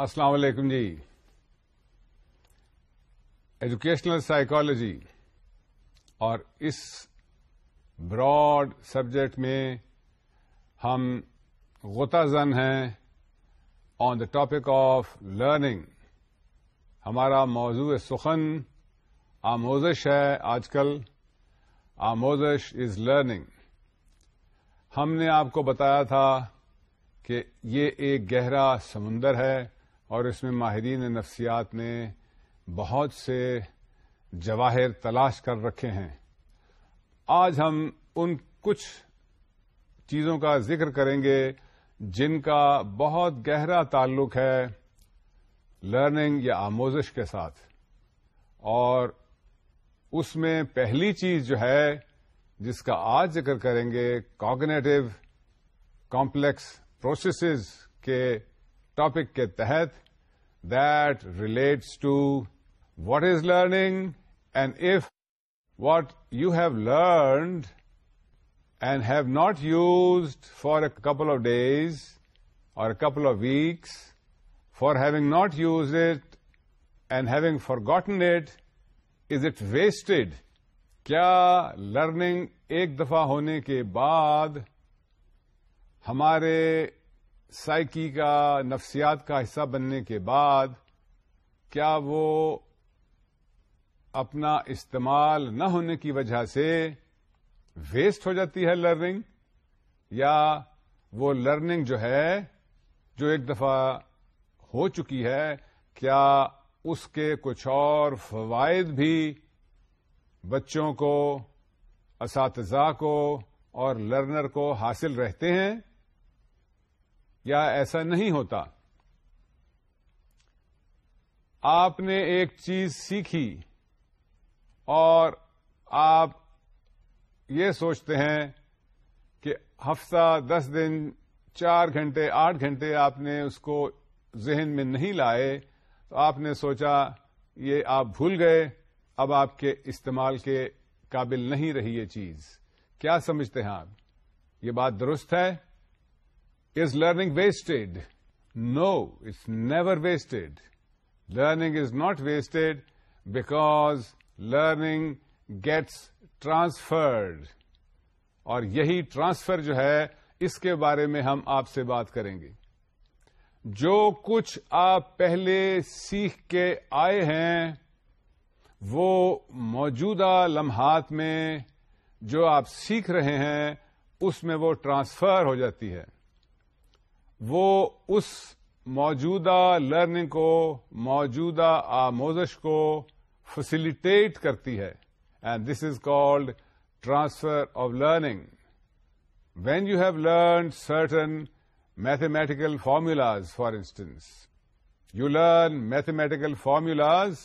السلام علیکم جی ایجوکیشنل سائیکالوجی اور اس براڈ سبجیکٹ میں ہم زن ہیں on the topic of learning ہمارا موضوع سخن آموزش ہے آج کل آموزش از لرننگ ہم نے آپ کو بتایا تھا کہ یہ ایک گہرا سمندر ہے اور اس میں ماہرین نفسیات نے بہت سے جواہر تلاش کر رکھے ہیں آج ہم ان کچھ چیزوں کا ذکر کریں گے جن کا بہت گہرا تعلق ہے لرننگ یا آموزش کے ساتھ اور اس میں پہلی چیز جو ہے جس کا آج ذکر کریں گے کاگنیٹو کمپلیکس پروسیسز کے ٹاپک کے تحت that relates to what is learning and if what you have learned and have not used for a couple of days or couple of weeks for having not use it and having forgotten it is it wasted کیا learning ایک دفعہ ہونے کے بعد ہمارے psyche کا نفسیات کا حصہ بننے کے بعد کیا وہ اپنا استعمال نہ ہونے کی وجہ سے ویسٹ ہو جاتی ہے لرننگ یا وہ لرننگ جو ہے جو ایک دفعہ ہو چکی ہے کیا اس کے کچھ اور فوائد بھی بچوں کو اساتذہ کو اور لرنر کو حاصل رہتے ہیں یا ایسا نہیں ہوتا آپ نے ایک چیز سیکھی اور آپ یہ سوچتے ہیں کہ ہفتہ دس دن چار گھنٹے آٹھ گھنٹے آپ نے اس کو ذہن میں نہیں لائے تو آپ نے سوچا یہ آپ بھول گئے اب آپ کے استعمال کے قابل نہیں رہی یہ چیز کیا سمجھتے ہیں آپ یہ بات درست ہے learning wasted no it's never wasted learning is not wasted because learning gets transferred اور یہی ٹرانسفر جو ہے اس کے بارے میں ہم آپ سے بات کریں گے جو کچھ آپ پہلے سیکھ کے آئے ہیں وہ موجودہ لمحات میں جو آپ سیکھ رہے ہیں اس میں وہ ٹرانسفر ہو جاتی ہے وہ اس موجودہ لرننگ کو موجودہ آموزش کو فسیلیٹیٹ کرتی ہے and this is called transfer of learning when you have learned certain mathematical formulas for instance you learn mathematical formulas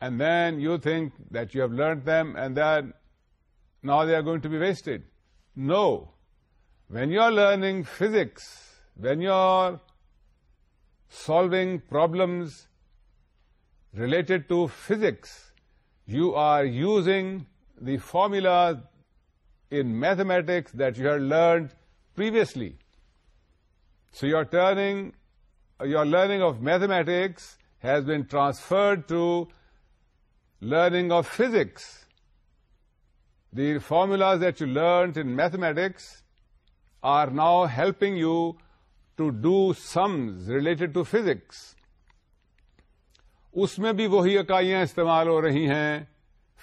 and then you think that you have learn them and then now they are going to be wasted no When you're learning physics, when you're solving problems related to physics, you are using the formula in mathematics that you had learned previously. So your learning of mathematics has been transferred to learning of physics. The formulas that you learned in mathematics are now helping you to do sums related to physics اس میں بھی وہی اکائیاں استعمال ہو رہی ہیں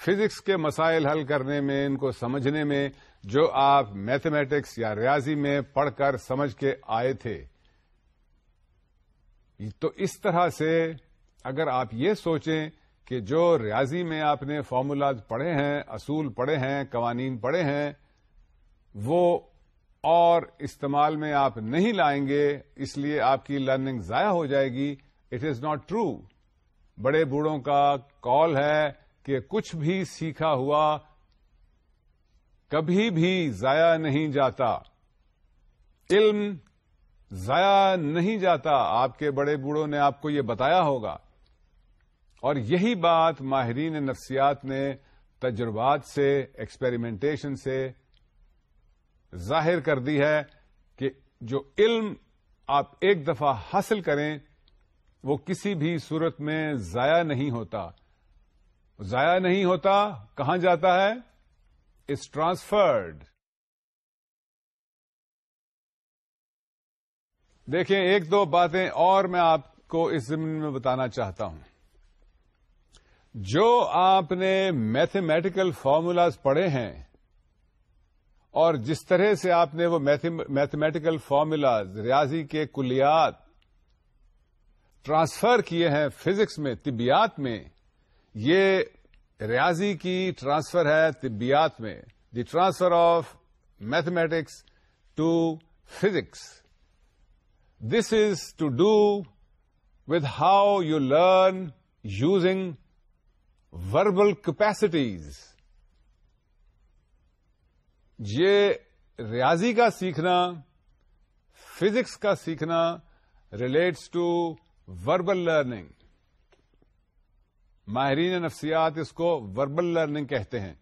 physics کے مسائل حل کرنے میں ان کو سمجھنے میں جو آپ میتھمیٹکس یا ریاضی میں پڑھ کر سمجھ کے آئے تھے تو اس طرح سے اگر آپ یہ سوچیں کہ جو ریاضی میں آپ نے فارمولاز پڑھے ہیں اصول پڑھے ہیں قوانین پڑھے ہیں وہ اور استعمال میں آپ نہیں لائیں گے اس لیے آپ کی لرننگ ضائع ہو جائے گی اٹ از ناٹ ٹرو بڑے بوڑھوں کا کال ہے کہ کچھ بھی سیکھا ہوا کبھی بھی ضائع نہیں جاتا علم ضائع نہیں جاتا آپ کے بڑے بوڑھوں نے آپ کو یہ بتایا ہوگا اور یہی بات ماہرین نفسیات نے تجربات سے ایکسپریمنٹیشن سے ظاہر کر دی ہے کہ جو علم آپ ایک دفعہ حاصل کریں وہ کسی بھی صورت میں ضائع نہیں ہوتا ضائع نہیں ہوتا کہاں جاتا ہے از ٹرانسفرڈ دیکھیں ایک دو باتیں اور میں آپ کو اس زمین میں بتانا چاہتا ہوں جو آپ نے میتھمیٹیکل فارمولاز پڑھے ہیں اور جس طرح سے آپ نے وہ میتھمیٹیکل فارمولاز ریاضی کے کلیات ٹرانسفر کیے ہیں فزکس میں طبیات میں یہ ریاضی کی ٹرانسفر ہے طبیات میں the transfer of mathematics to physics this is to do with how you learn using verbal capacities یہ ریاضی کا سیکھنا فزکس کا سیکھنا ریلیٹس ٹو وربل لرننگ ماہرین نفسیات اس کو وربل لرننگ کہتے ہیں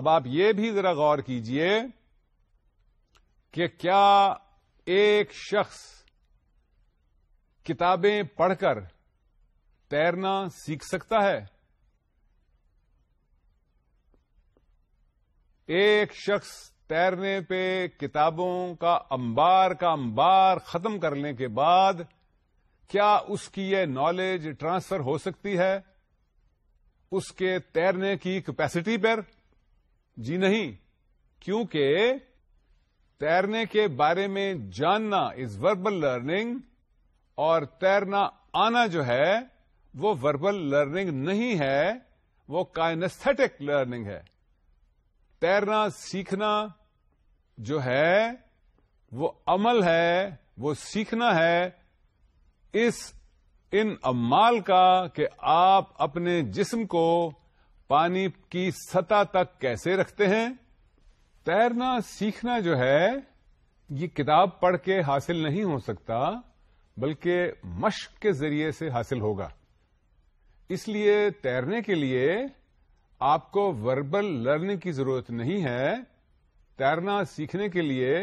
اب آپ یہ بھی ذرا غور کیجئے کہ کیا ایک شخص کتابیں پڑھ کر تیرنا سیکھ سکتا ہے ایک شخص تیرنے پہ کتابوں کا امبار کا امبار ختم کرنے کے بعد کیا اس کی یہ نالج ٹرانسفر ہو سکتی ہے اس کے تیرنے کی کیپیسٹی پر جی نہیں کیونکہ تیرنے کے بارے میں جاننا از وربل لرننگ اور تیرنا آنا جو ہے وہ وربل لرننگ نہیں ہے وہ کائنسٹک لرننگ ہے تیرنا سیکھنا جو ہے وہ عمل ہے وہ سیکھنا ہے اس ان امال کا کہ آپ اپنے جسم کو پانی کی سطح تک کیسے رکھتے ہیں تیرنا سیکھنا جو ہے یہ کتاب پڑھ کے حاصل نہیں ہو سکتا بلکہ مشق کے ذریعے سے حاصل ہوگا اس لیے تیرنے کے لیے آپ کو وربل لرننگ کی ضرورت نہیں ہے تیرنا سیکھنے کے لیے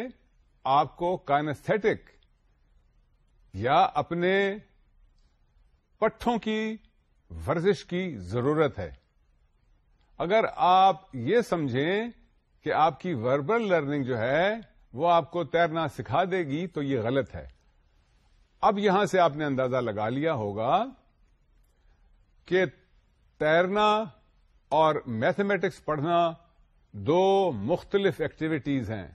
آپ کو کائنسٹک یا اپنے پٹھوں کی ورزش کی ضرورت ہے اگر آپ یہ سمجھیں کہ آپ کی وربل لرننگ جو ہے وہ آپ کو تیرنا سکھا دے گی تو یہ غلط ہے اب یہاں سے آپ نے اندازہ لگا لیا ہوگا کہ تیرنا اور میتھمیٹکس پڑھنا دو مختلف ایکٹیویٹیز ہیں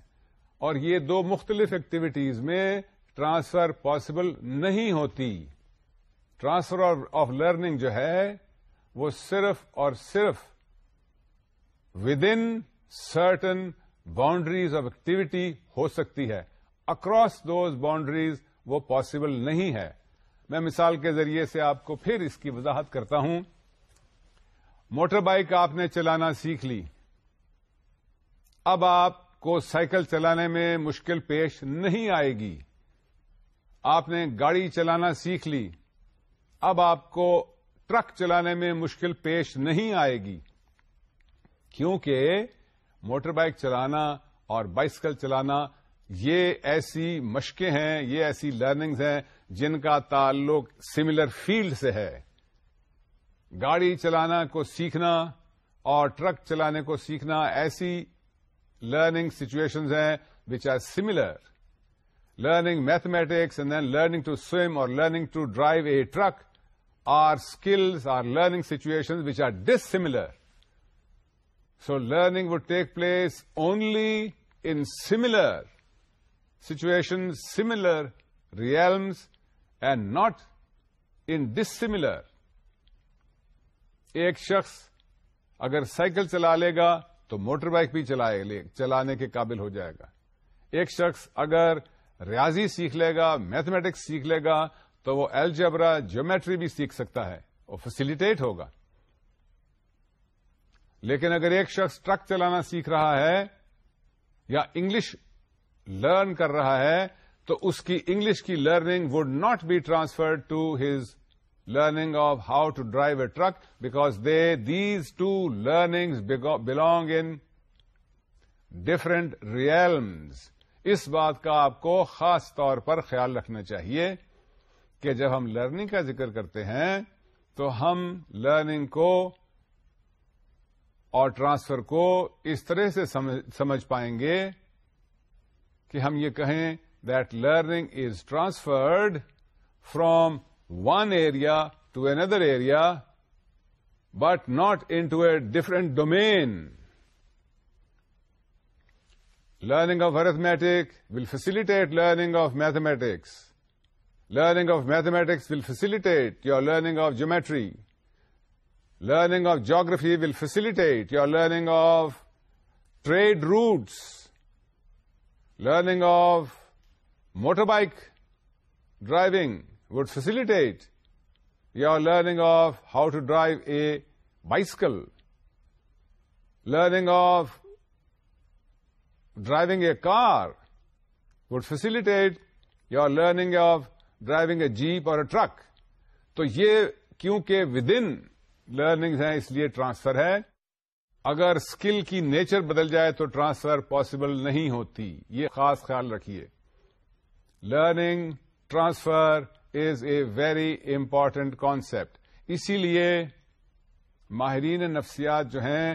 اور یہ دو مختلف ایکٹیویٹیز میں ٹرانسفر پاسبل نہیں ہوتی ٹرانسفر آف لرننگ جو ہے وہ صرف اور صرف within certain boundaries of activity ہو سکتی ہے اکراس دوز باؤنڈریز وہ پاسبل نہیں ہے میں مثال کے ذریعے سے آپ کو پھر اس کی وضاحت کرتا ہوں موٹر بائک آپ نے چلانا سیکھ لی اب آپ کو سائیکل چلانے میں مشکل پیش نہیں آئے گی آپ نے گاڑی چلانا سیکھ لی اب آپ کو ٹرک چلانے میں مشکل پیش نہیں آئے گی کیونکہ موٹر بائک چلانا اور بائسکل چلانا یہ ایسی مشقیں ہیں یہ ایسی لرننگز ہیں جن کا تعلق سملر فیلڈ سے ہے گاڑی چلانا کو سیکھنا اور ٹرک چلانے کو سیکھنا ایسی لرننگ سچویشنز ہیں which are similar learning mathematics and then learning to swim اور learning to drive a truck are skills are learning situation which are dissimilar so learning would take place only in similar situation similar realms and not in dissimilar ایک شخص اگر cycle چلا لے گا تو motor bike بھی لے چلانے کے قابل ہو جائے گا ایک شخص اگر ریاضی سیکھ لے گا میتھمیٹکس سیکھ لے گا تو وہ الجبرا جیومیٹری بھی سیکھ سکتا ہے وہ فیسیلیٹیٹ ہوگا لیکن اگر ایک شخص ٹرک چلانا سیکھ رہا ہے یا انگلش لرن کر رہا ہے تو اس کی انگلش کی learning would not be transferred to his learning of how to drive a truck because they these two learnings belong in different realms اس بات کا آپ کو خاص طور پر خیال رکھنا چاہیے کہ جب ہم لرننگ کا ذکر کرتے ہیں تو ہم لرننگ کو اور ٹرانسفر کو اس طرح سے سمجھ پائیں گے کہ ہم یہ کہیں that learning is transferred from one area to another area, but not into a different domain. Learning of arithmetic will facilitate learning of mathematics. Learning of mathematics will facilitate your learning of geometry. Learning of geography will facilitate your learning of trade routes. Learning of motorbike driving would facilitate you your learning of how to drive a bicycle learning of driving a car would facilitate you your learning of driving a jeep اور a truck تو یہ کیونکہ with in learning ہے اس لیے transfer ہے اگر skill کی نیچر بدل جائے تو ٹرانسفر پاسبل نہیں ہوتی یہ خاص خیال رکھیے learning transfer is a very important concept اسی لیے ماہرین نفسیات جو ہیں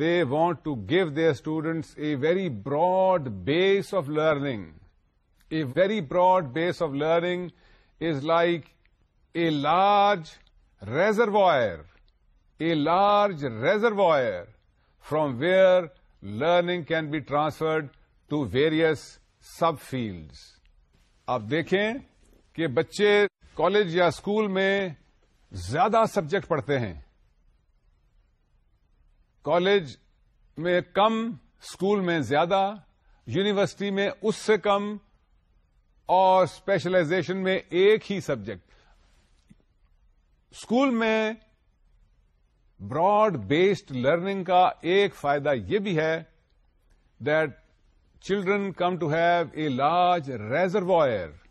they want to give the students a very broad base of learning a very broad base of learning is like a large reservoir a large reservoir from where learning can be transferred to various subfields آپ دیکھیں کہ بچے college یا school میں زیادہ subject پڑھتے ہیں college میں کم اسکول میں زیادہ یونیورسٹی میں اس سے کم اور اسپیشلائزیشن میں ایک ہی سبجیکٹ اسکول میں براڈ بیسڈ لرننگ کا ایک فائدہ یہ بھی ہے that children come to have a large reservoir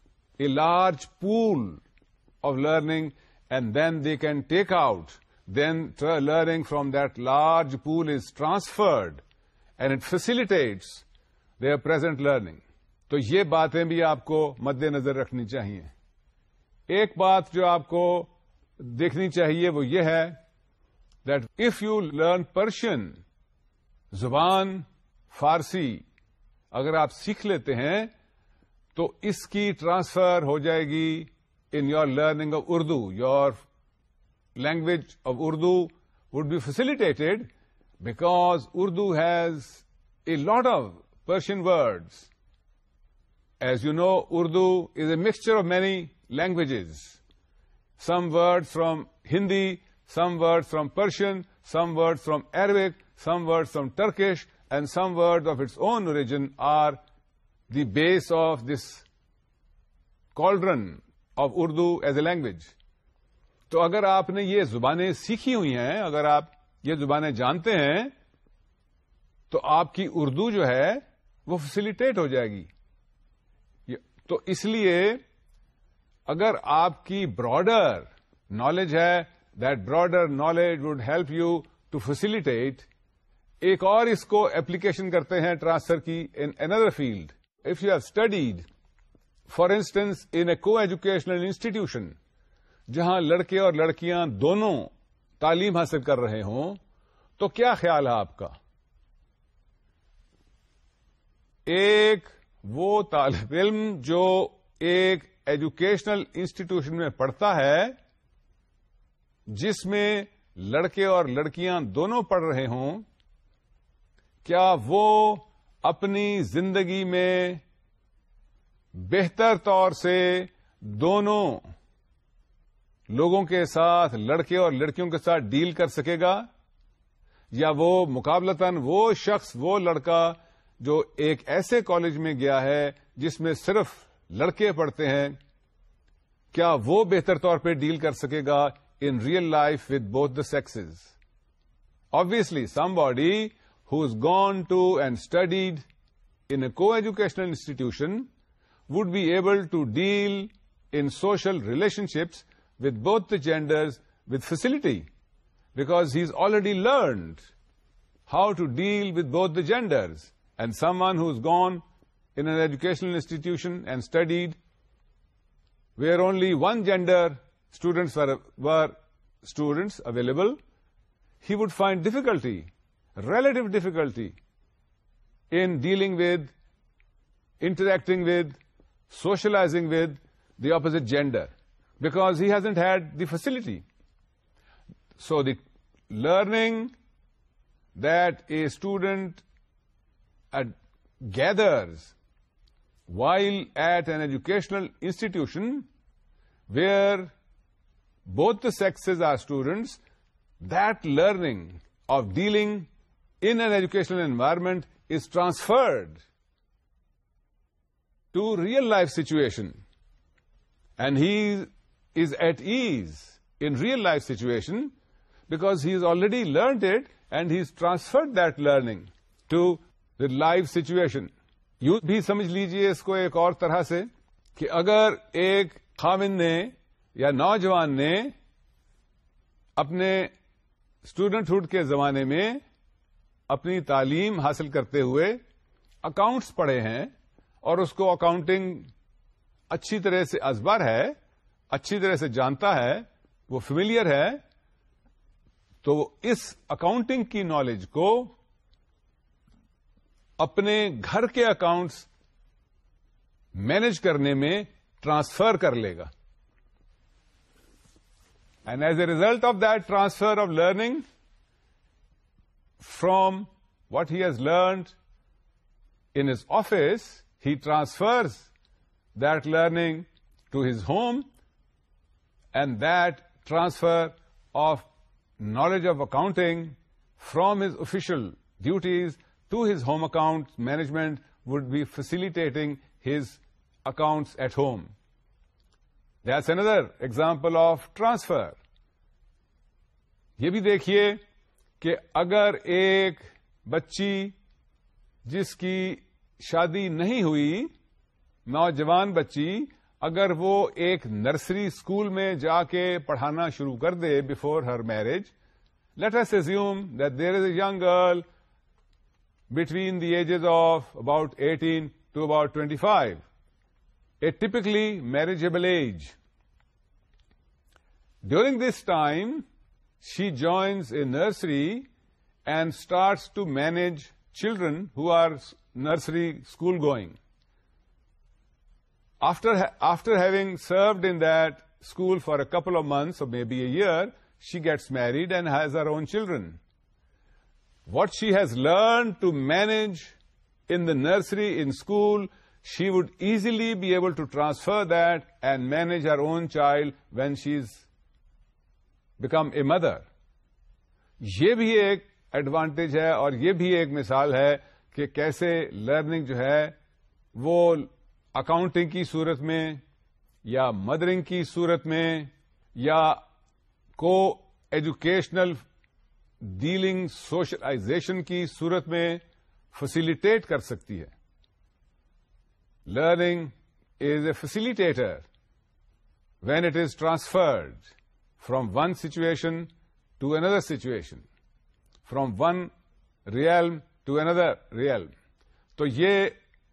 a large pool of learning and then they can take out then learning from that large pool is transferred and it facilitates their present learning تو یہ باتیں بھی آپ کو مد نظر رکھنی چاہیے ایک بات جو آپ کو دیکھنی چاہیے وہ یہ ہے that if you learn Persian زبان فارسی اگر آپ سیکھ لیتے ہیں تو اس کی ٹرانسفر ہو جائے گی in your learning of Urdu your language of Urdu would be facilitate because Urdu has a lot of Persian words as you know Urdu is a mixture of many languages some word from Hindi some word from Persian some word from Arabic some word from Turkish and some word of its own origin are the base of this cauldron of Urdu as a language تو اگر آپ نے یہ زبانیں سیکھی ہوئی ہیں اگر آپ یہ زبانیں جانتے ہیں تو آپ کی اردو جو ہے وہ فیسیلیٹیٹ ہو جائے گی تو اس لیے اگر آپ کی براڈر نالج ہے that broader knowledge would help you to facilitate ایک اور اس کو ایپلیکیشن کرتے ہیں ٹرانسفر کی another field if you have studied for instance in a co-educational institution جہاں لڑکے اور لڑکیاں دونوں تعلیم حاصل کر رہے ہوں تو کیا خیال ہے آپ کا ایک وہ طالب علم جو ایک ایجوکیشنل انسٹیٹیوشن میں پڑھتا ہے جس میں لڑکے اور لڑکیاں دونوں پڑھ رہے ہوں کیا وہ اپنی زندگی میں بہتر طور سے دونوں لوگوں کے ساتھ لڑکے اور لڑکیوں کے ساتھ ڈیل کر سکے گا یا وہ مقابلتاً وہ شخص وہ لڑکا جو ایک ایسے کالج میں گیا ہے جس میں صرف لڑکے پڑھتے ہیں کیا وہ بہتر طور پہ ڈیل کر سکے گا in real life with both the sexes obviously somebody who has gone to and studied in a co-educational institution would be able to deal in social relationships with both the genders with facility, because he's already learned how to deal with both the genders. And someone who's gone in an educational institution and studied where only one gender students were students available, he would find difficulty relative difficulty in dealing with, interacting with, socializing with the opposite gender, because he hasn't had the facility. So the learning that a student gathers while at an educational institution where both the sexes are students, that learning of dealing in an education environment is transferred to real life situation and he is at ease in real life situation because he is already learned it and he is transferred that learning to life situation you بھی سمجھ لیجیے اس کو ایک اور طرح سے کہ اگر ایک خامن نے یا نوجوان نے اپنے اسٹوڈنٹ ہڈ کے زمانے میں اپنی تعلیم حاصل کرتے ہوئے اکاؤنٹس پڑھے ہیں اور اس کو اکاؤنٹنگ اچھی طرح سے ازبر ہے اچھی طرح سے جانتا ہے وہ فیملیئر ہے تو وہ اس اکاؤنٹنگ کی نالج کو اپنے گھر کے اکاؤنٹس مینج کرنے میں ٹرانسفر کر لے گا and as a result of that transfer of learning from what has learned in his office he transfers that learning to his home and that transfer of knowledge of accounting from his official duties to his home account management would be facilitating his account at home there's another example of transfer یہ بھی دیکھیے کہ اگر ایک بچی جس کی شادی نہیں ہوئی نوجوان بچی اگر وہ ایک نرسری اسکول میں جا کے پڑھانا شروع کر دے before her marriage let us assume that there is a young girl between the ages of about eighteen to about twenty five a typically marriageable age during this time she joins a nursery and starts to manage children who are nursery school going. After having served in that school for a couple of months or maybe a year, she gets married and has her own children. What she has learned to manage in the nursery, in school, she would easily be able to transfer that and manage her own child when she is become a mother یہ بھی ایک advantage ہے اور یہ بھی ایک مثال ہے کہ کیسے لرننگ جو ہے وہ اکاؤنٹنگ کی صورت میں یا مدرنگ کی صورت میں یا کو ایجوکیشنل ڈیلنگ سوشلائزیشن کی صورت میں فیسیلیٹیٹ کر سکتی ہے learning is a facilitator when it is transferred from one situation to another situation from one realm to another realm تو یہ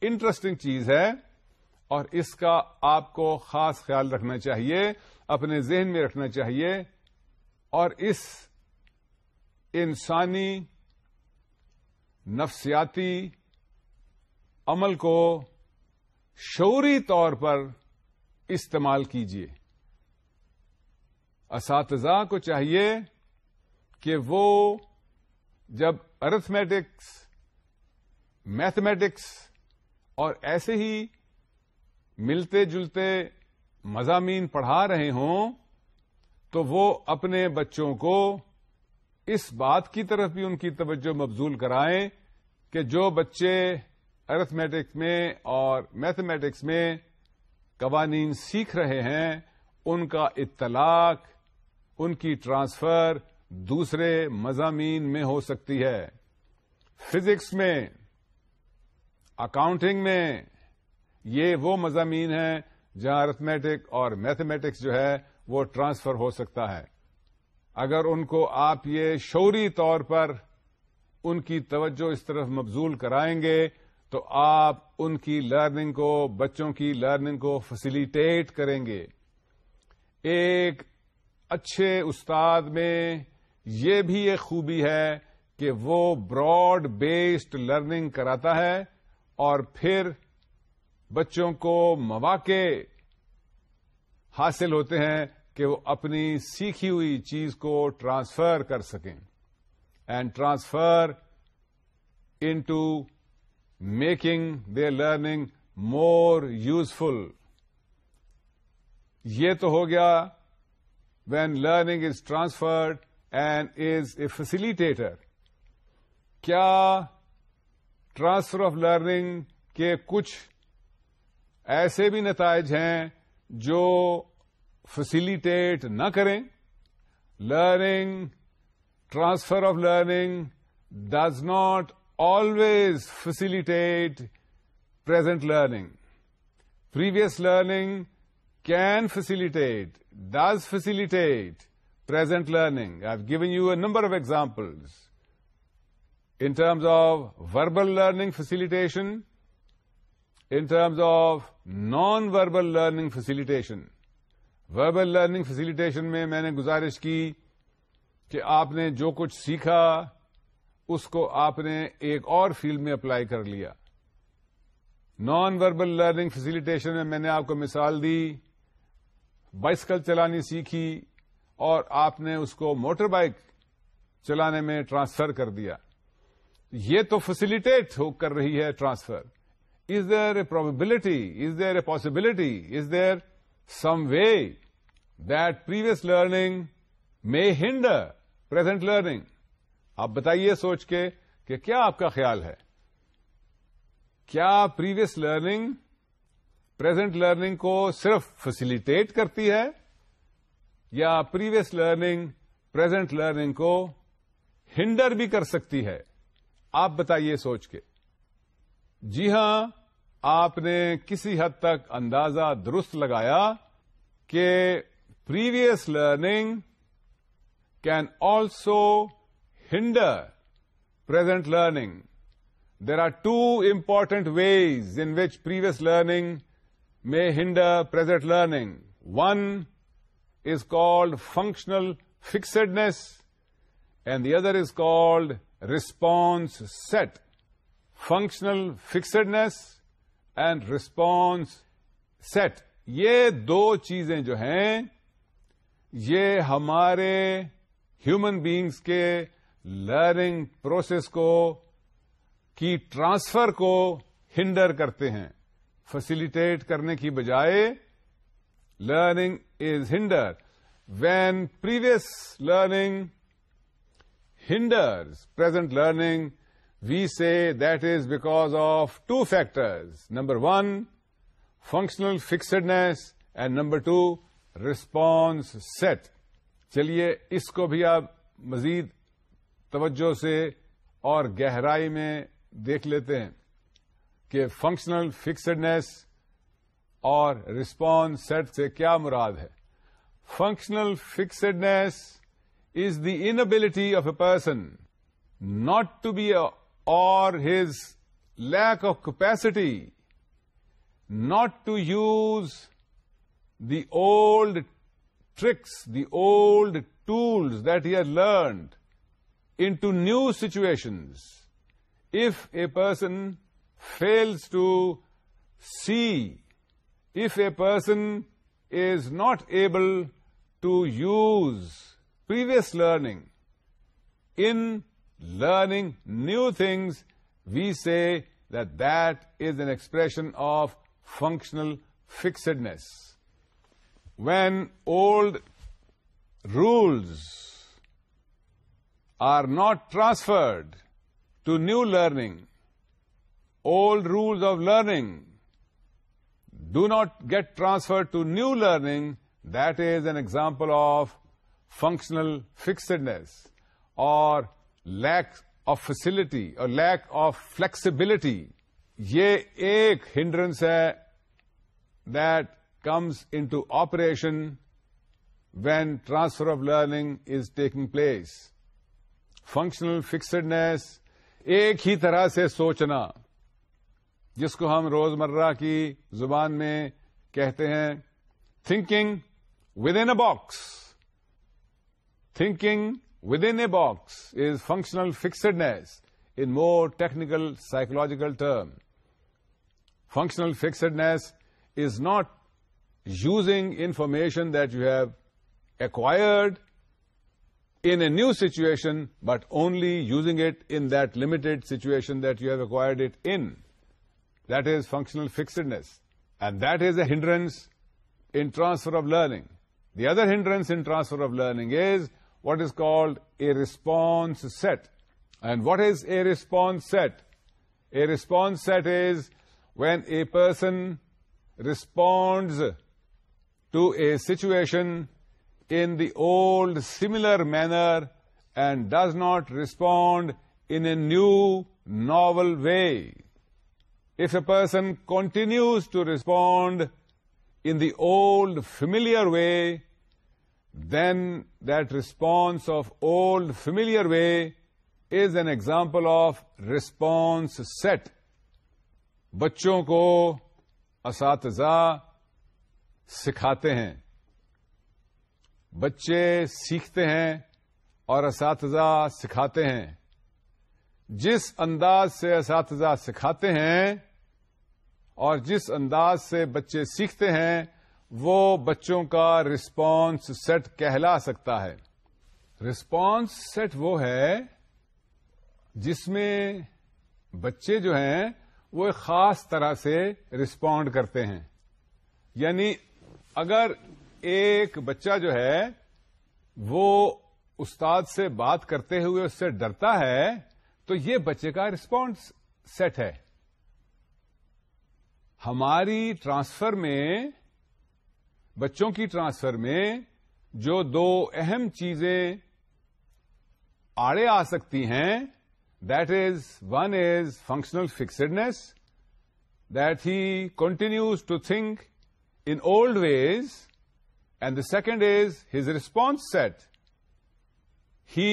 انٹرسٹنگ چیز ہے اور اس کا آپ کو خاص خیال رکھنا چاہیے اپنے ذہن میں رکھنا چاہیے اور اس انسانی نفسیاتی عمل کو شعوری طور پر استعمال کیجیے اساتذہ کو چاہیے کہ وہ جب ارتھمیٹکس میتھمیٹکس اور ایسے ہی ملتے جلتے مضامین پڑھا رہے ہوں تو وہ اپنے بچوں کو اس بات کی طرف بھی ان کی توجہ مبزول کرائیں کہ جو بچے ارتھمیٹکس میں اور میتھمیٹکس میں قوانین سیکھ رہے ہیں ان کا اطلاق ان کی ٹرانسفر دوسرے مضامین میں ہو سکتی ہے فزکس میں اکاؤنٹنگ میں یہ وہ مضامین ہیں جہاں ارتھمیٹک اور میتھمیٹکس جو ہے وہ ٹرانسفر ہو سکتا ہے اگر ان کو آپ یہ شوری طور پر ان کی توجہ اس طرف مبزول کرائیں گے تو آپ ان کی لرننگ کو بچوں کی لرننگ کو فسیلیٹیٹ کریں گے ایک اچھے استاد میں یہ بھی ایک خوبی ہے کہ وہ براڈ بیسڈ لرننگ کراتا ہے اور پھر بچوں کو مواقع حاصل ہوتے ہیں کہ وہ اپنی سیکھی ہوئی چیز کو ٹرانسفر کر سکیں and transfer into making the learning more useful یہ تو ہو گیا when learning is transferred and is a facilitator کیا ٹرانسفر آف لرننگ کے کچھ ایسے بھی نتائج ہیں جو فیسیلٹیٹ نہ کریں learning transfer of learning does not always facilitated present learning previous learning can does does present present learning given you a number of examples in terms of verbal learning facilitation in terms of non verbal learning facilitation verbal learning facilitation میں میں نے گزارش کی کہ آپ نے جو کچھ سیکھا اس کو آپ نے ایک اور فیلڈ میں اپلائی کر لیا نان وربل لرننگ فیسیلیٹیشن میں میں نے آپ کو مثال دی بائسکل چلانی سیکھی اور آپ نے اس کو موٹر بائک چلانے میں ٹرانسفر کر دیا یہ تو فیسلٹیٹ کر رہی ہے transfer is there a probability is there a possibility is there some way that previous learning may hinder present learning آپ بتائیے سوچ کے کہ کیا آپ کا خیال ہے کیا پریویس لرننگ پرزینٹ لرننگ کو صرف فیسیلیٹیٹ کرتی ہے یا پریویس لرننگ پرزینٹ لرننگ کو ہنڈر بھی کر سکتی ہے آپ بتائیے سوچ کے جی ہاں آپ نے کسی حد تک اندازہ درست لگایا کہ previous learning can also hinder present learning there are two important ways in which previous learning may hinder present learning. One is called functional fixedness and the other is called response set. Functional fixedness and response set. یہ دو چیزیں جو ہیں یہ ہمارے human beings کے learning process کو کی ٹرانسفر کو ہنڈر کرتے ہیں فسلیٹیٹ کرنے کی بجائے learning is hinder when previous learning hinder present learning we see that is because of two factors number one functional fixedness and number two response set چلیے اس کو بھی آپ مزید توجہ سے اور گہرائی میں دیکھ لیتے ہیں کہ فنکشنل فکسڈنیس اور ریسپانس سیٹ سے کیا مراد ہے functional fixedness is the inability of a person not to be اور his lack of capacity not to use the old tricks the old tools that he are learned into new situations if a person fails to see. If a person is not able to use previous learning in learning new things, we say that that is an expression of functional fixedness. When old rules are not transferred to new learning, old rules of learning do not get transfer to new learning that is an example of functional fixedness اور lack of facility اور lack of flexibility یہ ایک hindrance ہے that comes in operation when transfer of learning is taking place functional fixedness ایک ہی طرح سے سوچنا جس کو ہم روز مرہ کی زبان میں کہتے ہیں thinking within a box thinking within a box is functional fixedness in more technical psychological term functional fixedness is not using information that you have acquired in a new situation but only using it in that limited situation that you have acquired it in That is functional fixedness. And that is a hindrance in transfer of learning. The other hindrance in transfer of learning is what is called a response set. And what is a response set? A response set is when a person responds to a situation in the old similar manner and does not respond in a new, novel way. if a person continues to respond in the old familiar way, then that response of old familiar way is an example of response set. بچوں کو اساتذہ سکھاتے ہیں بچے سیکھتے ہیں اور اساتذہ سکھاتے ہیں جس انداز سے اساتذہ سکھاتے ہیں اور جس انداز سے بچے سیکھتے ہیں وہ بچوں کا رسپانس سیٹ کہلا سکتا ہے رسپانس سیٹ وہ ہے جس میں بچے جو ہیں وہ ایک خاص طرح سے رسپونڈ کرتے ہیں یعنی اگر ایک بچہ جو ہے وہ استاد سے بات کرتے ہوئے اس سے ڈرتا ہے تو یہ بچے کا رسپانس سیٹ ہے ہماری ٹرانسفر میں بچوں کی ٹرانسفر میں جو دو اہم چیزیں آڑے آ سکتی ہیں that is one is functional fixedness that he continues to think in old ways and the second is his response set he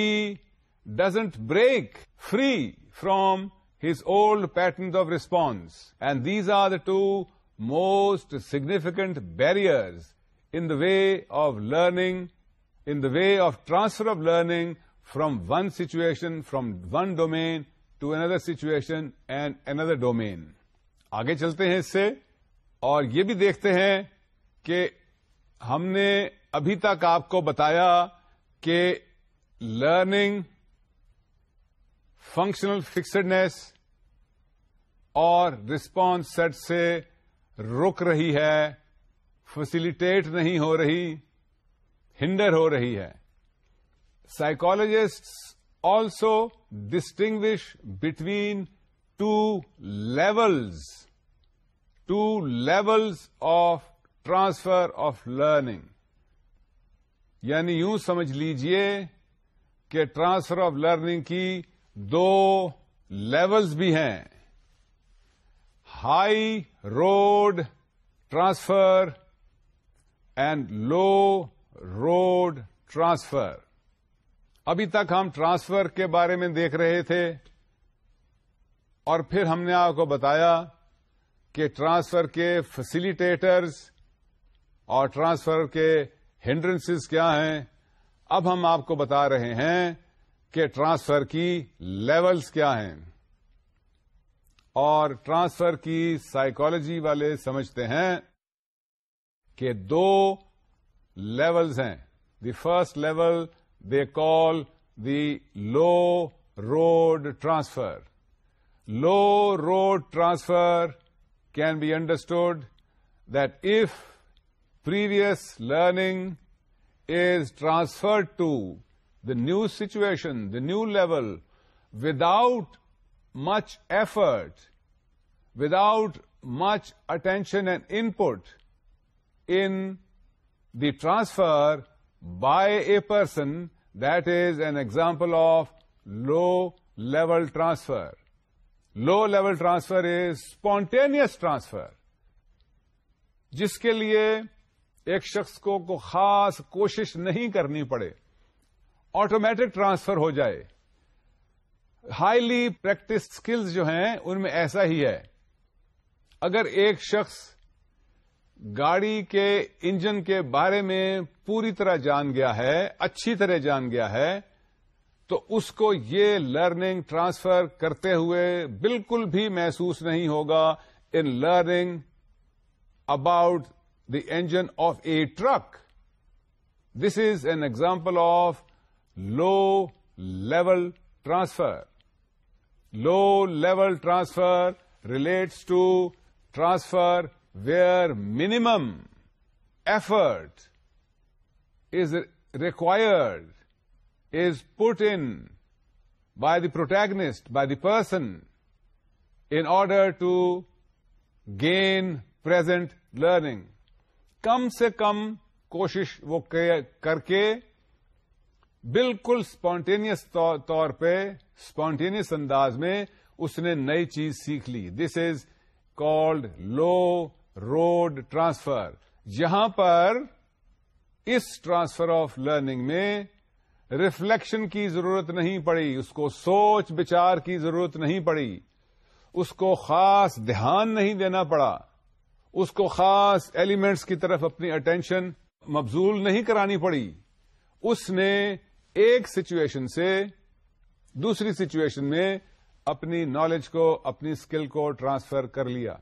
doesn't break free from his old patterns of response. And these are the two most significant barriers in the way of learning, in the way of transfer of learning from one situation, from one domain to another situation and another domain. آگے چلتے ہیں اس سے اور یہ بھی دیکھتے ہیں کہ ہم نے ابھی تک آپ کو بتایا کہ لرننگ فنکشنل فکسڈنیس اور رسپانس سیٹ سے رک رہی ہے فسلٹیٹ نہیں ہو رہی ہنڈر ہو رہی ہے psychologists also distinguish between two levels two levels of transfer of learning یعنی یوں سمجھ لیجئے کہ ٹرانسفر آف لرننگ کی دو لیولز بھی ہیں high road transfer and low road transfer ابھی تک ہم ٹرانسفر کے بارے میں دیکھ رہے تھے اور پھر ہم نے آپ کو بتایا کہ ٹرانسفر کے فیسلٹیٹرس اور ٹرانسفر کے ہینڈرنس کیا ہیں اب ہم آپ کو بتا رہے ہیں کہ ٹرانسفر کی لیولز کیا ہیں اور ٹرانسفر کی سائیکالوجی والے سمجھتے ہیں کہ دو لیولز ہیں the first level they call the low road transfer low road transfer can be understood that if previous learning is transferred to new situation the new level without much effort without much attention and input in transfer by a person that is an example of low level transfer low level transfer is spontaneous transfer جس کے لیے ایک شخص کو, کو خاص کوشش نہیں کرنی پڑے آٹومیٹک ٹرانسفر ہو جائے ہائیلی پریکٹس اسکلز جو ہیں ان میں ایسا ہی ہے اگر ایک شخص گاڑی کے انجن کے بارے میں پوری طرح جان گیا ہے اچھی طرح جان گیا ہے تو اس کو یہ لرننگ ٹرانسفر کرتے ہوئے بالکل بھی محسوس نہیں ہوگا in learning about the engine of a truck this is an example of low level transfer low level transfer relates to transfer where minimum effort is required is put in by the protagonist by the person in order to gain present learning کم سے کم کوشش وہ کر کے بالکل spontaneous طور پہ اسپونٹینس انداز میں اس نے نئی چیز سیکھ لی this is called low road transfer یہاں پر اس ٹرانسفر آف لرننگ میں ریفلیکشن کی ضرورت نہیں پڑی اس کو سوچ بچار کی ضرورت نہیں پڑی اس کو خاص دھیان نہیں دینا پڑا اس کو خاص ایلیمنٹس کی طرف اپنی اٹینشن مبزول نہیں کرانی پڑی اس نے ایک سچویشن سے دوسری سچویشن میں اپنی نالج کو اپنی اسکل کو ٹرانسفر کر لیا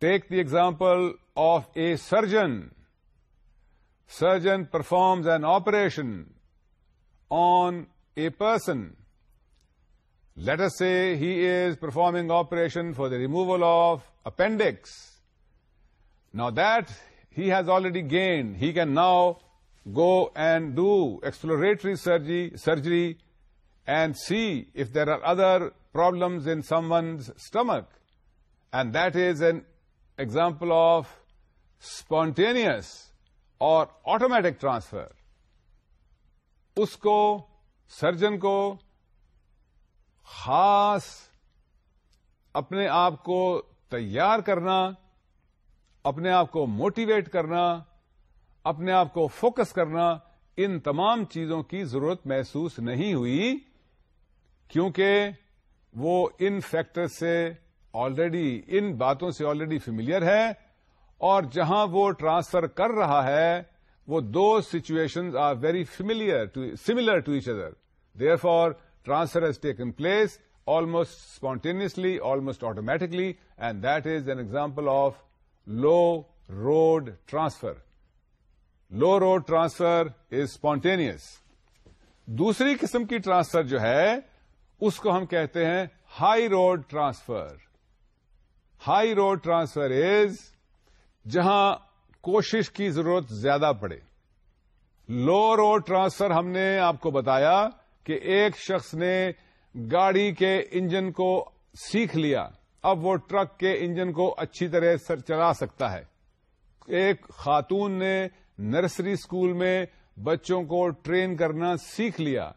take the example of a surgeon surgeon performs an operation on a person later سے he is performing operation for the removal of appendix نا that he has already gained he can now go and do exploratory surgery and see if there are other problems in someone stomach and that is an example of spontaneous or automatic transfer اس کو surgeon کو خاص اپنے آپ کو تیار کرنا اپنے آپ کو موٹیویٹ کرنا اپنے آپ کو فوکس کرنا ان تمام چیزوں کی ضرورت محسوس نہیں ہوئی کیونکہ وہ ان فیکٹر سے آلریڈی ان باتوں سے آلریڈی فیملیئر ہے اور جہاں وہ ٹرانسفر کر رہا ہے وہ دو situation are very familiar similar to each other therefore transfer has taken place almost spontaneously almost automatically and that is an example of low road transfer low road transfer is spontaneous دوسری قسم کی transfer جو ہے اس کو ہم کہتے ہیں high road transfer high road transfer is جہاں کوشش کی ضرورت زیادہ پڑے لو روڈ ٹرانسفر ہم نے آپ کو بتایا کہ ایک شخص نے گاڑی کے انجن کو سیکھ لیا اب وہ ٹرک کے انجن کو اچھی طرح چلا سکتا ہے ایک خاتون نے نرسری اسکول میں بچوں کو ٹرین کرنا سیکھ لیا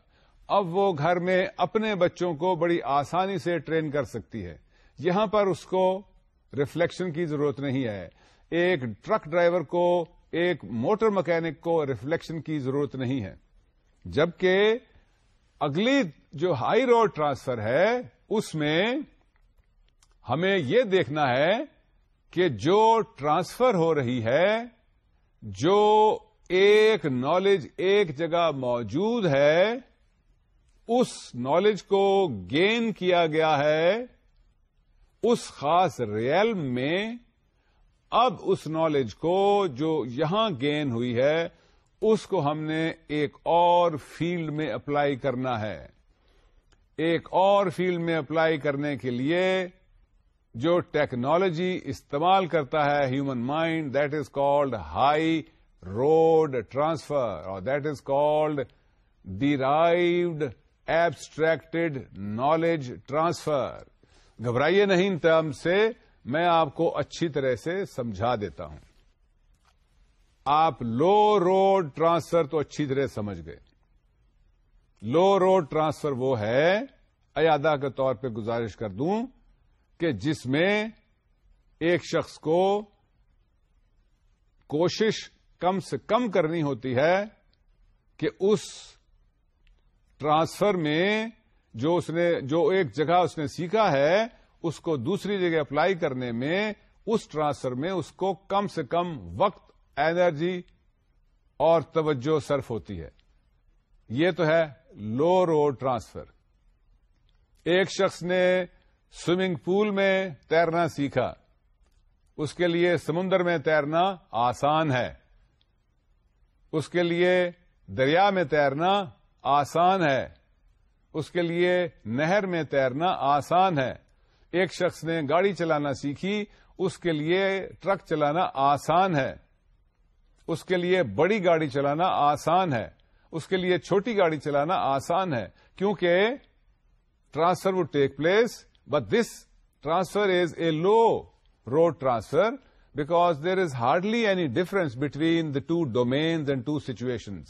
اب وہ گھر میں اپنے بچوں کو بڑی آسانی سے ٹرین کر سکتی ہے یہاں پر اس کو ریفلیکشن کی ضرورت نہیں ہے ایک ٹرک ڈرائیور کو ایک موٹر مکینک کو ریفلیکشن کی ضرورت نہیں ہے جبکہ اگلی جو ہائی روڈ ٹرانسفر ہے اس میں ہمیں یہ دیکھنا ہے کہ جو ٹرانسفر ہو رہی ہے جو ایک نالج ایک جگہ موجود ہے اس نالج کو گین کیا گیا ہے اس خاص ریئل میں اب اس نالج کو جو یہاں گین ہوئی ہے اس کو ہم نے ایک اور فیلڈ میں اپلائی کرنا ہے ایک اور فیلڈ میں اپلائی کرنے کے لیے جو ٹیکنالوجی استعمال کرتا ہے human mind that is called high road transfer اور that is called derived abstracted knowledge transfer گھبرائیے نہیں ٹرم سے میں آپ کو اچھی طرح سے سمجھا دیتا ہوں آپ لو روڈ ٹرانسفر تو اچھی طرح سمجھ گئے لو روڈ ٹرانسفر وہ ہے ایادا کے طور پہ گزارش کر دوں کہ جس میں ایک شخص کو کوشش کم سے کم کرنی ہوتی ہے کہ اس ٹرانسفر میں جو اس نے جو ایک جگہ اس نے سیکھا ہے اس کو دوسری جگہ اپلائی کرنے میں اس ٹرانسفر میں اس کو کم سے کم وقت انرجی اور توجہ صرف ہوتی ہے یہ تو ہے لو رو ٹرانسفر ایک شخص نے سوئمنگ پول میں تیرنا سیکھا اس کے لیے سمندر میں تیرنا آسان ہے اس کے لیے دریا میں تیرنا آسان ہے اس کے لیے نہر میں تیرنا آسان ہے ایک شخص نے گاڑی چلانا سیکھی اس کے لیے ٹرک چلانا آسان ہے اس کے لیے بڑی گاڑی چلانا آسان ہے اس کے لیے چھوٹی گاڑی چلانا آسان ہے کیونکہ transfer would take place but this transfer is a low road transfer because there is hardly any difference between the two domains and two situations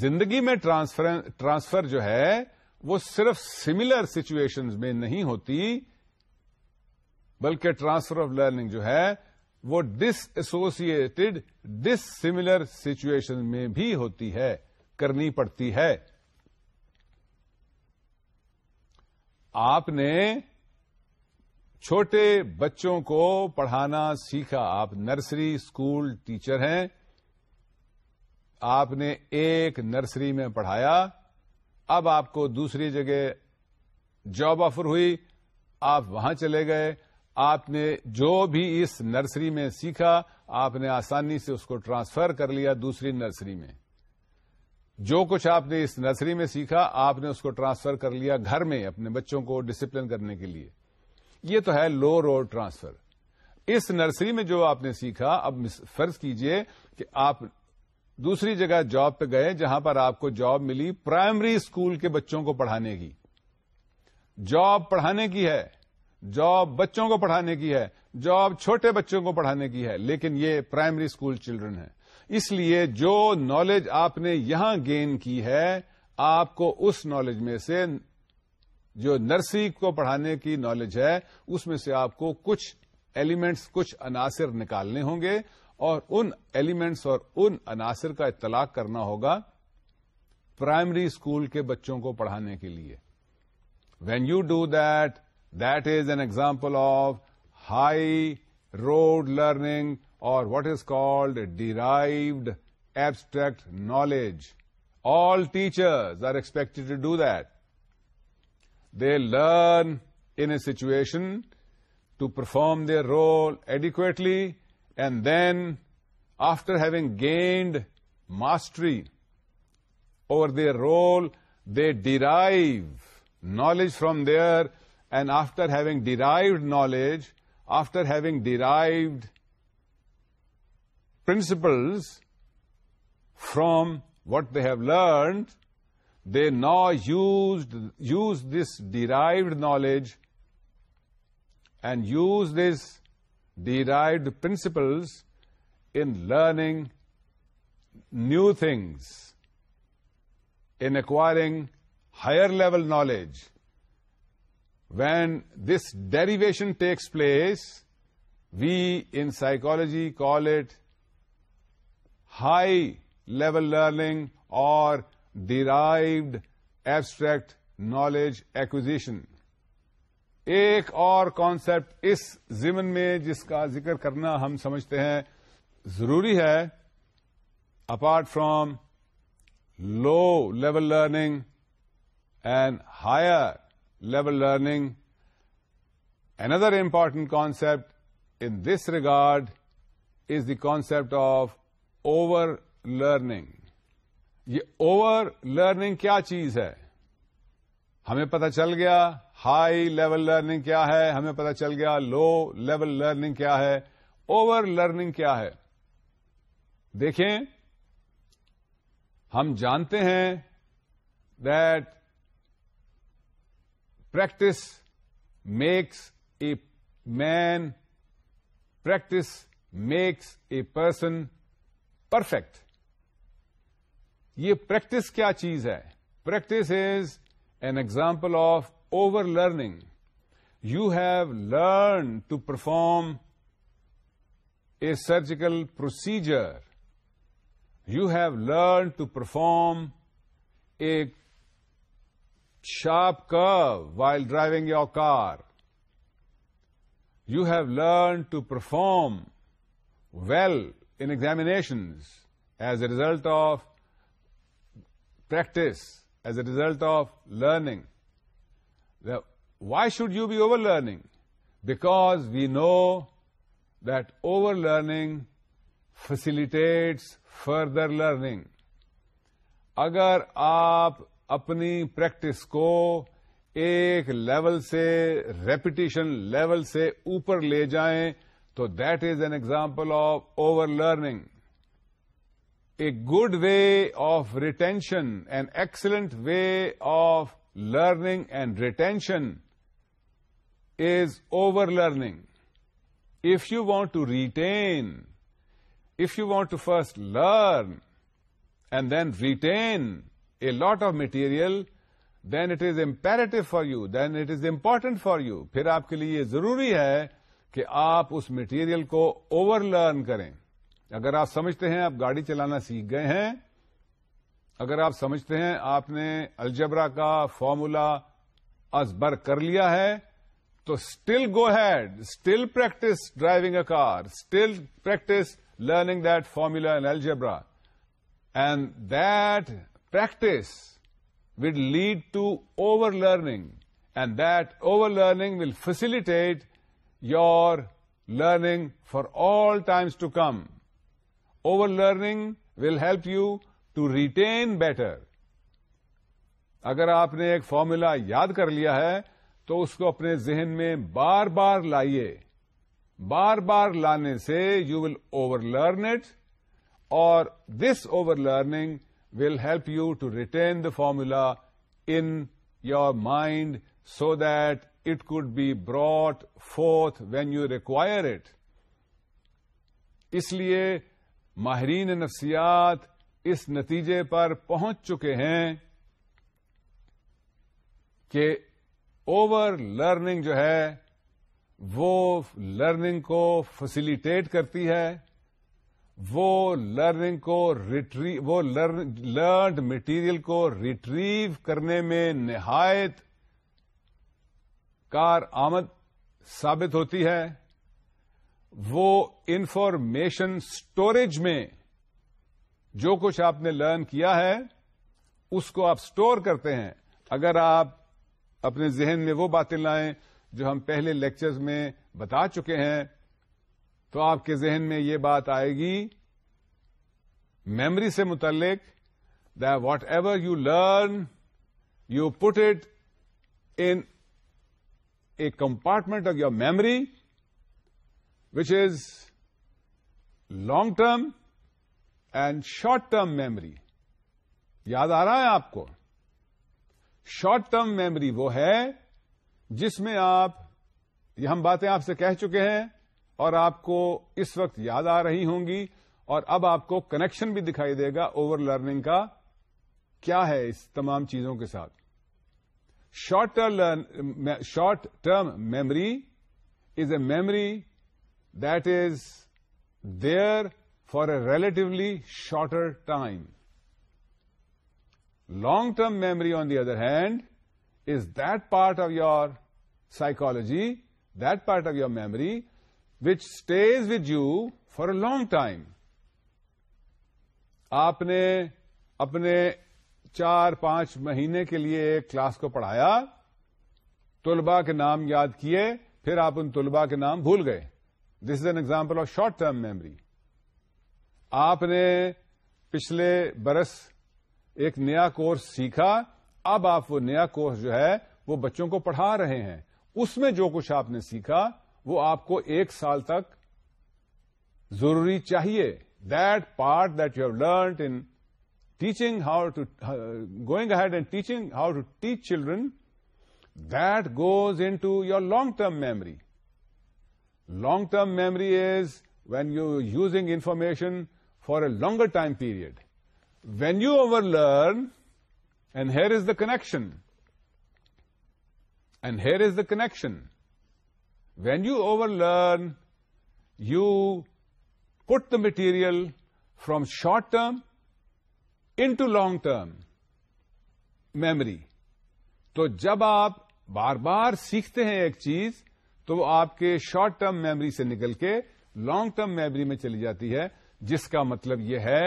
زندگی میں ٹرانسفر جو ہے وہ صرف سملر سچویشن میں نہیں ہوتی بلکہ ٹرانسفر آف لرننگ جو ہے وہ ڈس ایسوسیڈ ڈس سملر سچویشن میں بھی ہوتی ہے کرنی پڑتی ہے آپ نے چھوٹے بچوں کو پڑھانا سیکھا آپ نرسری اسکول ٹیچر ہیں آپ نے ایک نرسری میں پڑھایا اب آپ کو دوسری جگہ جاب آفر ہوئی آپ وہاں چلے گئے آپ نے جو بھی اس نرسری میں سیکھا آپ نے آسانی سے اس کو ٹرانسفر کر لیا دوسری نرسری میں جو کچھ آپ نے اس نرسری میں سیکھا آپ نے اس کو ٹرانسفر کر لیا گھر میں اپنے بچوں کو ڈسپلن کرنے کے لیے یہ تو ہے لو روڈ ٹرانسفر اس نرسری میں جو آپ نے سیکھا اب فرض کیجئے کہ آپ دوسری جگہ جاب پہ گئے جہاں پر آپ کو جاب ملی پرائمری اسکول کے بچوں کو پڑھانے کی جاب پڑھانے کی ہے جاب بچوں کو پڑھانے کی ہے جاب چھوٹے بچوں کو پڑھانے کی ہے لیکن یہ پرائمری اسکول چلڈرن ہے اس لیے جو نالج آپ نے یہاں گین کی ہے آپ کو اس نالج میں سے جو نرسری کو پڑھانے کی نالج ہے اس میں سے آپ کو کچھ ایلیمنٹس کچھ عناصر نکالنے ہوں گے اور ان ایلیمنٹس اور ان عناصر کا اطلاق کرنا ہوگا پرائمری اسکول کے بچوں کو پڑھانے کے لیے when you do that that is an example of high road learning or what is called derived abstract knowledge. All teachers are expected to do that. They learn in a situation to perform their role adequately, and then after having gained mastery over their role, they derive knowledge from there, and after having derived knowledge, after having derived principles from what they have learned, they now use this derived knowledge and use these derived principles in learning new things, in acquiring higher level knowledge. When this derivation takes place, we in psychology call it high level learning اور derived abstract knowledge acquisition ایک اور concept اس ضمن میں جس کا ذکر کرنا ہم سمجھتے ہیں ضروری ہے apart from low level learning and higher level learning another important concept in this regard is the concept of overlearning یہ اوور لرننگ کیا چیز ہے ہمیں پتہ چل گیا ہائی لیول لرننگ کیا ہے ہمیں پتہ چل گیا لو لیول لرننگ کیا ہے اوور لرننگ کیا ہے دیکھیں ہم جانتے ہیں that practice makes a man practice makes a person perfect یہ پریکٹس کیا چیز ہے practice is an example of overlearning you have learn to perform a surgical procedure you have learn to perform a sharp curve while driving your car you have learn to perform well in examinations as a result of practice as a result of learning why should you be overlearning because we know that over facilitates facilitates further learning اگر آپ اپنی practice کو ایک level سے repetition level سے اوپر لے جائیں تو that is an example of overlearning a good way of retention and excellent way of learning and retention is overlearning if you want to retain if you want to first learn and then retain a lot of material then it is imperative for you then it is important for you پھر آپ کے لیے یہ ضروری ہے کہ آپ اس مٹیریل کو اوور لرن کریں اگر آپ سمجھتے ہیں آپ گاڑی چلانا سیکھ گئے ہیں اگر آپ سمجھتے ہیں آپ نے الجبرا کا فارمولا ازبر کر لیا ہے تو still go ahead still practice driving a car still practice learning that formula and algebra and that practice would lead to overlearning and that overlearning will facilitate your learning for all times ٹ کم overlearning will help you to retain better اگر آپ نے ایک formula یاد کر لیا ہے تو اس کو اپنے ذہن میں بار بار لائیے بار بار لانے سے you will over learn it اور this overlearning will help you to retain the formula in your mind so that it could be brought forth when you require it اس لیے ماہرین نفسیات اس نتیجے پر پہنچ چکے ہیں کہ اوور لرننگ جو ہے وہ لرننگ کو فسیلیٹیٹ کرتی ہے وہ وہ لرننگ کو ریٹری لرنڈ مٹیریل کو ریٹریو کرنے میں نہایت کار آمد ثابت ہوتی ہے وہ انفارمیشن سٹوریج میں جو کچھ آپ نے لرن کیا ہے اس کو آپ سٹور کرتے ہیں اگر آپ اپنے ذہن میں وہ باتیں لائیں جو ہم پہلے لیکچرز میں بتا چکے ہیں تو آپ کے ذہن میں یہ بات آئے گی میمری سے متعلق د whatever you learn you put it in a compartment of your memory which is long-term and short-term memory. یاد آ رہا ہے آپ کو شارٹ ٹرم میمری وہ ہے جس میں آپ یہ ہم باتیں آپ سے کہہ چکے ہیں اور آپ کو اس وقت یاد آ رہی ہوں گی اور اب آپ کو کنیکشن بھی دکھائی دے گا اوور لرننگ کا کیا ہے اس تمام چیزوں کے ساتھ short short term memory is a memory this there a relatively shorter time long term memory on the other hand is that part of your psychology that part of your memory which stays with you for a long time آپ نے اپنے چار پانچ مہینے کے لیے ایک class کو پڑھایا طلبا کے نام یاد کیے پھر آپ ان طلبا کے نام بھول گئے this is an example of short term memory آپ نے پچھلے برس ایک نیا کورس سیکھا اب آپ وہ نیا کورس جو ہے وہ بچوں کو پڑھا رہے ہیں اس میں جو کچھ آپ نے سیکھا وہ آپ کو ایک سال تک ضروری چاہیے that part that you have learned in teaching how to, uh, going ahead and teaching how to teach children, that goes into your long-term memory. Long-term memory is when you're using information for a longer time period. When you overlearn, and here is the connection, when you overlearn, you put the material from short-term into long term memory تو جب آپ بار بار سیکھتے ہیں ایک چیز تو وہ آپ کے شارٹ ٹرم میموری سے نکل کے لانگ ٹرم میمری میں چلی جاتی ہے جس کا مطلب یہ ہے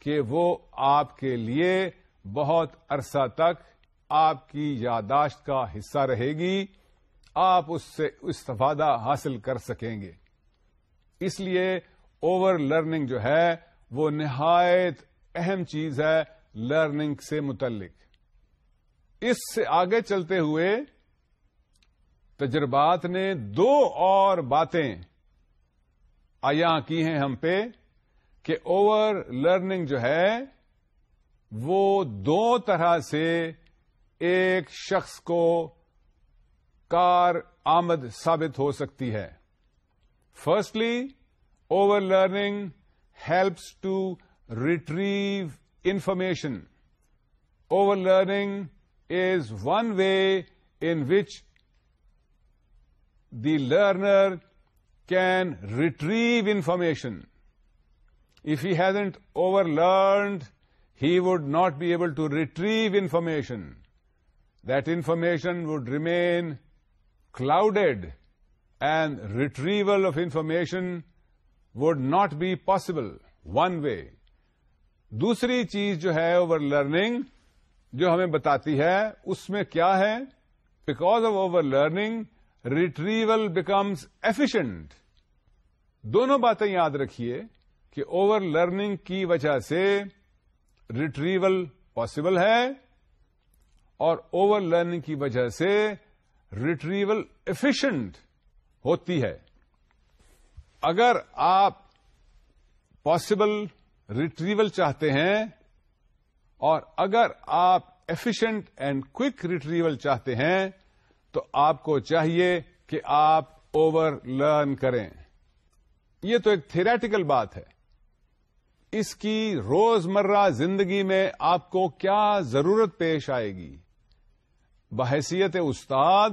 کہ وہ آپ کے لیے بہت عرصہ تک آپ کی یاداشت کا حصہ رہے گی آپ اس سے استفادہ حاصل کر سکیں گے اس لیے اوور لرننگ جو ہے وہ نہایت اہم چیز ہے لرننگ سے متعلق اس سے آگے چلتے ہوئے تجربات نے دو اور باتیں آیا کی ہیں ہم پہ کہ اوور لرننگ جو ہے وہ دو طرح سے ایک شخص کو کار آمد ثابت ہو سکتی ہے firstly overlearning helps to retrieve information. Overlearning is one way in which the learner can retrieve information. If he hasn't overlearned, he would not be able to retrieve information. That information would remain clouded, and retrieval of information would not be possible one way. دوسری چیز جو ہے over learning جو ہمیں بتاتی ہے اس میں کیا ہے because of overlearning retrieval becomes efficient دونوں باتیں یاد رکھیے کہ اوور لرننگ کی وجہ سے ریٹریول پاسبل ہے اور اوور لرننگ کی وجہ سے ریٹریول ایفیشنٹ ہوتی ہے اگر آپ پاسبل ریٹریول چاہتے ہیں اور اگر آپ ایفیشنٹ اینڈ کوک ریٹریول چاہتے ہیں تو آپ کو چاہیے کہ آپ اوور لرن کریں یہ تو ایک تھیریٹیکل بات ہے اس کی روزمرہ زندگی میں آپ کو کیا ضرورت پیش آئے گی بحیثیت استاد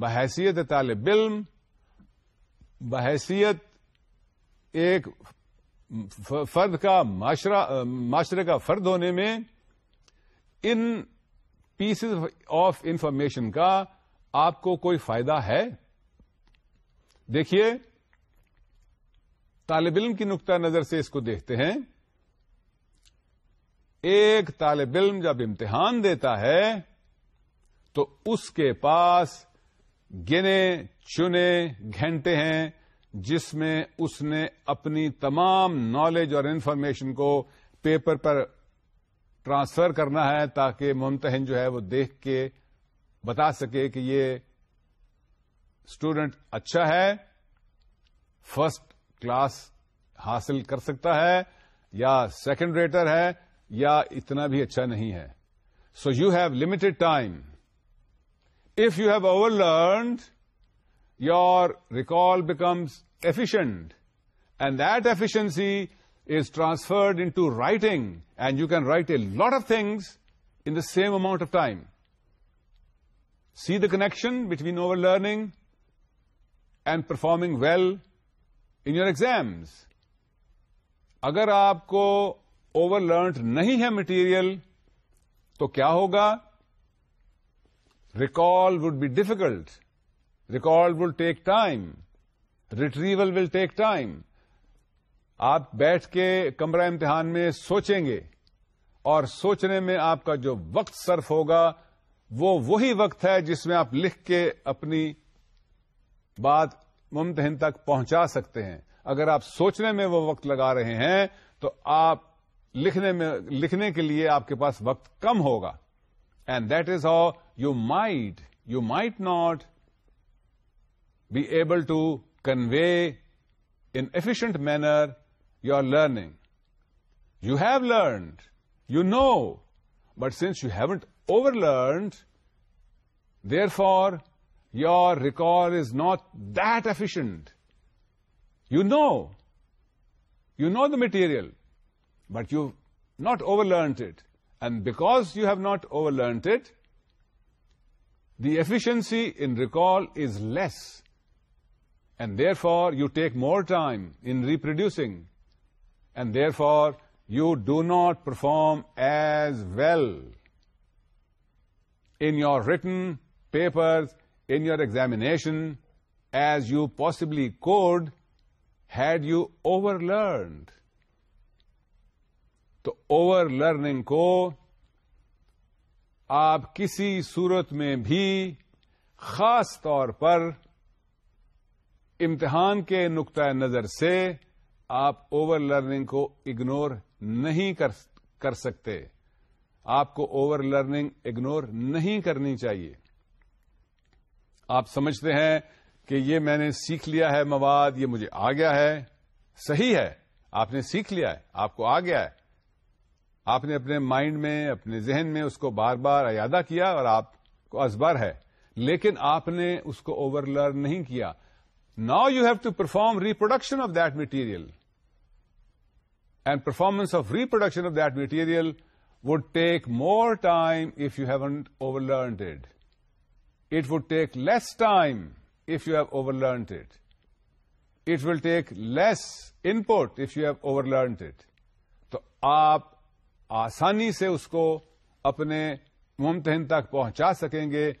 بحیثیت طالب علم بحیثیت ایک فرد کا معاشرے کا فرد ہونے میں ان پیسز آف انفارمیشن کا آپ کو کوئی فائدہ ہے دیکھیے طالب علم کی نقطہ نظر سے اس کو دیکھتے ہیں ایک طالب علم جب امتحان دیتا ہے تو اس کے پاس گنے چنے گھنٹے ہیں جس میں اس نے اپنی تمام نالج اور انفارمیشن کو پیپر پر ٹرانسفر کرنا ہے تاکہ ممتحن جو ہے وہ دیکھ کے بتا سکے کہ یہ اسٹوڈنٹ اچھا ہے فرسٹ کلاس حاصل کر سکتا ہے یا سیکنڈ ریٹر ہے یا اتنا بھی اچھا نہیں ہے so you have limited time if you have overlearned your recall becomes efficient and that efficiency is transferred into writing and you can write a lot of things in the same amount of time. See the connection between overlearning and performing well in your exams. اگر آپ کو over learned نہیں ہے material تو کیا ہوگا recall would be difficult record will take time retrieval will take time آپ بیٹھ کے کمرہ امتحان میں سوچیں گے اور سوچنے میں آپ کا جو وقت صرف ہوگا وہ وہی وقت ہے جس میں آپ لکھ کے اپنی بات ممتحن تک پہنچا سکتے ہیں اگر آپ سوچنے میں وہ وقت لگا رہے ہیں تو آپ لکھنے میں لکھنے کے لیے آپ کے پاس وقت کم ہوگا and that is how you might you might not be able to convey in efficient manner your learning. You have learned, you know, but since you haven't overlearned, therefore, your recall is not that efficient. You know the material, but you've not overlearned it. And because you have not overlearned it, the efficiency in recall is less. And therefore you take more time in reproducing and therefore you do not perform as well in your written your in your examination as you possibly could had you overlearned تو over learning کو آپ کسی صورت میں بھی خاص طور پر امتحان کے نقطۂ نظر سے آپ اوور لرننگ کو اگنور نہیں کر سکتے آپ کو اوور لرننگ اگنور نہیں کرنی چاہیے آپ سمجھتے ہیں کہ یہ میں نے سیکھ لیا ہے مواد یہ مجھے آ گیا ہے صحیح ہے آپ نے سیکھ لیا ہے آپ کو آ گیا ہے آپ نے اپنے مائنڈ میں اپنے ذہن میں اس کو بار بار ایادہ کیا اور آپ کو ازبر ہے لیکن آپ نے اس کو اوور لرن نہیں کیا now you have to perform reproduction of that material and performance of reproduction of that material would take more time if you have overlearned it week less time if you have overlearned it will take less input if you have overlearn تو آپ آسانی سے اس کو اپنے ممتحن تک پہنچا سکیں گے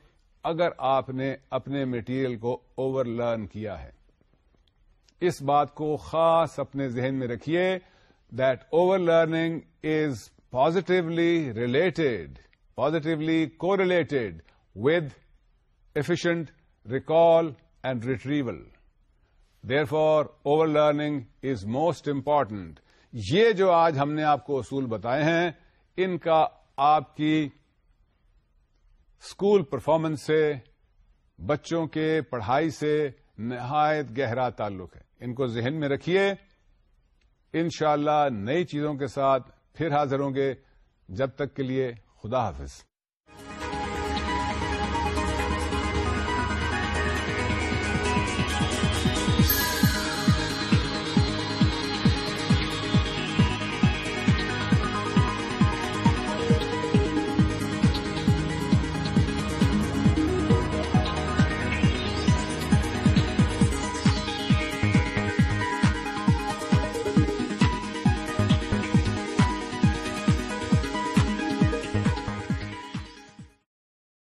اگر آپ نے اپنے مٹیریل کو اوور لرن کیا ہے اس بات کو خاص اپنے ذہن میں رکھیے that over learning is positively related positively correlated with efficient recall and retrieval therefore over learning is most important یہ جو آج ہم نے آپ کو اصول بتائے ہیں ان کا آپ کی اسکول پرفارمنس سے بچوں کے پڑھائی سے نہایت گہرا تعلق ہے ان کو ذہن میں رکھیے ان اللہ نئی چیزوں کے ساتھ پھر حاضر ہوں گے جب تک کے لیے خدا حافظ